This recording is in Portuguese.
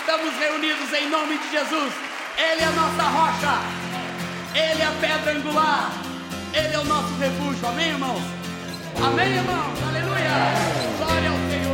estamos reunidos em nome de Jesus. Ele é a nossa rocha, Ele é a pedra angular, Ele é o nosso refúgio. Amém, irmãos? Amém, irmãos? Aleluia! Glória ao Senhor.